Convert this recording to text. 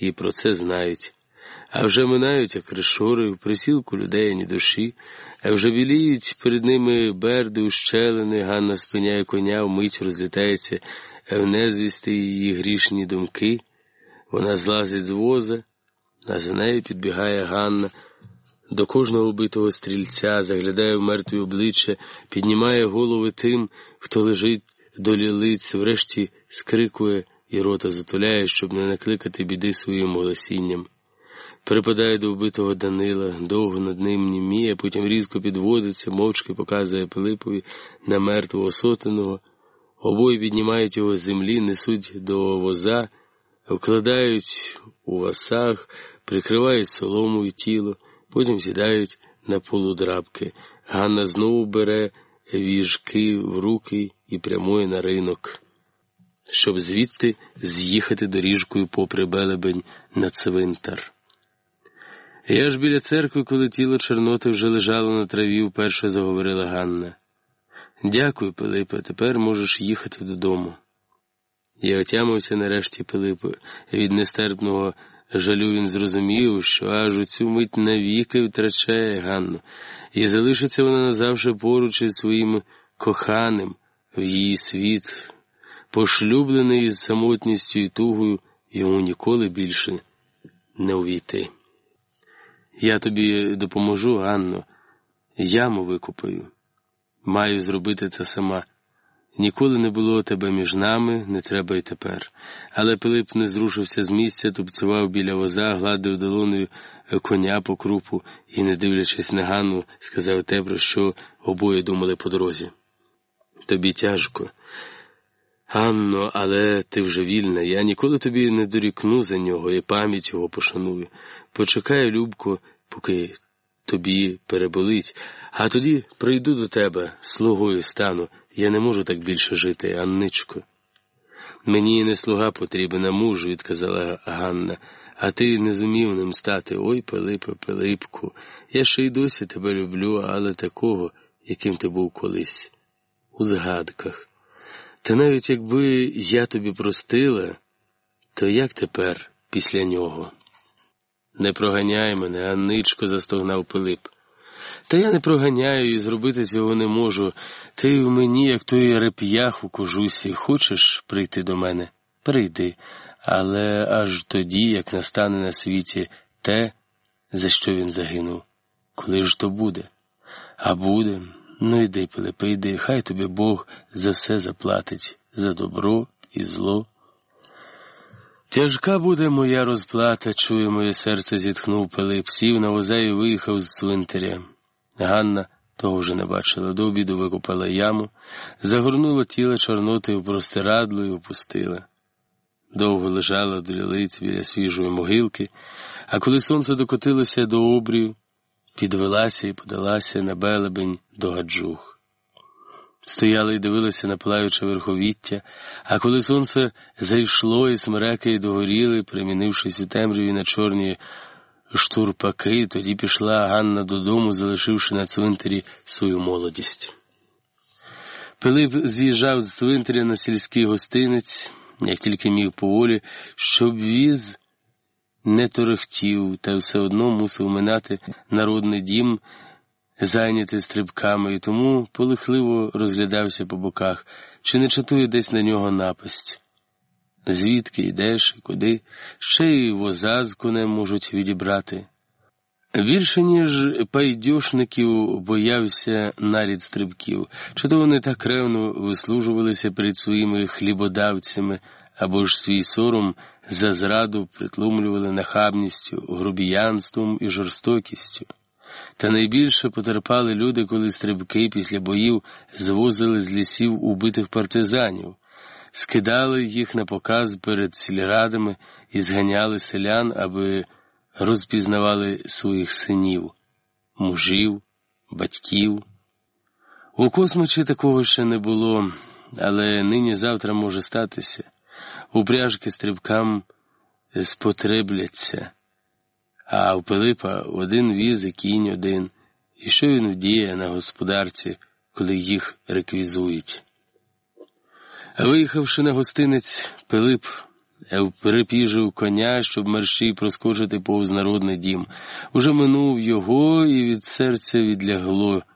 і про це знають. А вже минають, як решори, в присілку людей ні душі, а вже біліють перед ними берди, ущелини, Ганна спиняє коня, вмить розлітається в незвісти її грішні думки. Вона злазить з воза, а за нею підбігає Ганна. До кожного вбитого стрільця заглядає в мертві обличчя, піднімає голови тим, хто лежить до лілиць, врешті скрикує і рота затуляє, щоб не накликати біди своїм голосінням. Припадає до вбитого Данила, довго над ним німіє, потім різко підводиться, мовчки показує Пилипові на мертвого сотеного. Обоє піднімають його з землі, несуть до воза, вкладають у васах, прикривають соломою тіло, потім сідають на полудрабки. Ганна знову бере віжки в руки і прямує на ринок, щоб звідти з'їхати доріжкою попри белебень на цвинтар. Я ж біля церкви, коли тіло Чорноти вже лежало на траві, вперше заговорила Ганна. Дякую, Пилипе, тепер можеш їхати додому. Я отямився нарешті Пилипе. Від нестерпного жалю він зрозумів, що аж у цю мить навіки втрачає Ганну, і залишиться вона назавжди поруч із своїм коханим в її світ, пошлюблений із самотністю і тугою, йому ніколи більше не увійти. Я тобі допоможу, Ганно, яму викупаю. Маю зробити це сама. Ніколи не було тебе між нами, не треба й тепер. Але Пилип не зрушився з місця, тупцював біля воза, гладив долоною коня по крупу і, не дивлячись на Ганну, сказав те, про що обоє думали по дорозі. Тобі тяжко. Анно, але ти вже вільна. Я ніколи тобі не дорікну за нього і пам'ять його пошаную. Почекаю, Любко, поки тобі переболить, а тоді прийду до тебе, слугою стану. Я не можу так більше жити, Анничко. Мені не слуга потрібен, а муж, відказала Ганна, а ти не зумів ним стати. Ой, Пилипе, Пилипку, я ще й досі тебе люблю, але такого, яким ти був колись, у згадках. Та навіть якби я тобі простила, то як тепер після нього? Не проганяй мене, Анничко, застогнав Пилип. Та я не проганяю і зробити цього не можу. Ти в мені, як той реп'ях у кожусі, хочеш прийти до мене? Прийди, але аж тоді, як настане на світі те, за що він загинув. Коли ж то буде? А буде. Ну йди, Пилипе, йди, хай тобі Бог за все заплатить, за добро і зло. Тяжка буде моя розплата, чує моє серце, зітхнув Пилип, сів на воза і виїхав з цвинтаря. Ганна того вже не бачила, до обіду викопала яму, загорнула тіло Чорноти в простирадло і опустила. Довго лежала до лілиць біля свіжої могилки, а коли сонце докотилося до обрію, підвелася і подалася на белебень до гаджух. Стояла і дивилася на плаюче верховіття, а коли сонце зайшло і смереки догоріли, примінившись у темряві на чорні штурпаки, тоді пішла Ганна додому, залишивши на цвинтарі свою молодість. Пилип з'їжджав з цвинтаря на сільський гостинець, як тільки міг поволі, щоб віз не торохтів, та все одно мусив минати народний дім, зайнятий стрибками, і тому полихливо розглядався по боках, чи не чатує десь на нього напасть. Звідки йдеш і куди, ще й воза з конем можуть відібрати. Більше, ніж пайдюшників боявся нарід стрибків, чи то вони так ревно вислужувалися перед своїми хлібодавцями, або ж свій сором за зраду притлумлювали нахабністю, грубіянством і жорстокістю. Та найбільше потерпали люди, коли стрибки після боїв звозили з лісів убитих партизанів, скидали їх на показ перед сільрадами і зганяли селян, аби розпізнавали своїх синів, мужів, батьків. У космочі такого ще не було, але нині завтра може статися. Упряжки стрибкам спотребляться, а у Пилипа один віз і кінь один, і що він вдіє на господарці, коли їх реквізують. Виїхавши на гостинець, Пилип Ев перепіжив коня, щоб мерщій проскочити повз народний дім. Уже минув його, і від серця відлягло.